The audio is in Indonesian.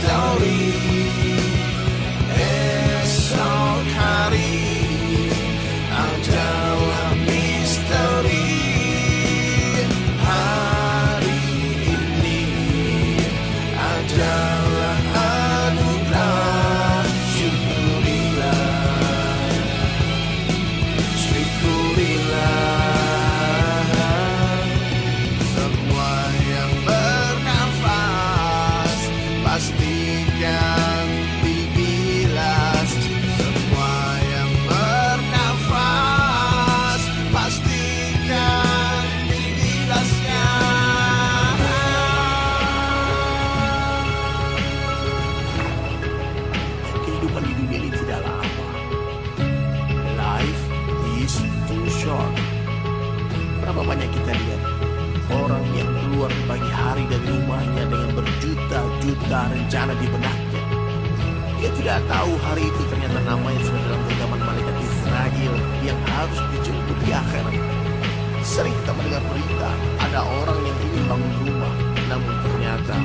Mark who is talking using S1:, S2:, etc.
S1: stone. Berjuta-juta rencana di benaknya. Dia tidak tahu hari itu ternyata namanya sudah dalam genggaman malaikat Israel yang harus dijemput di akhirat. Sering kita mendengar berita, ada orang yang ingin bangun rumah, namun ternyata